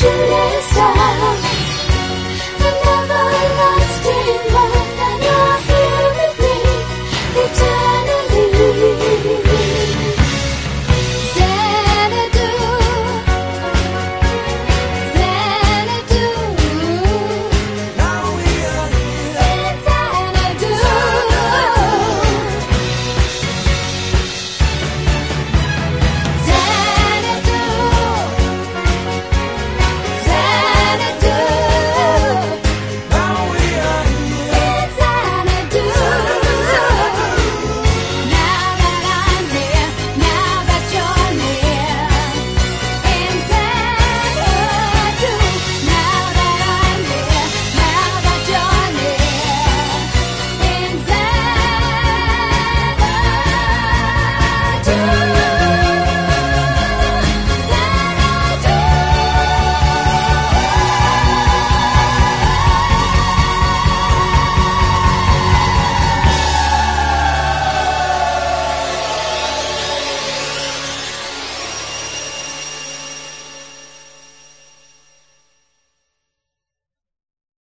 should have stopped.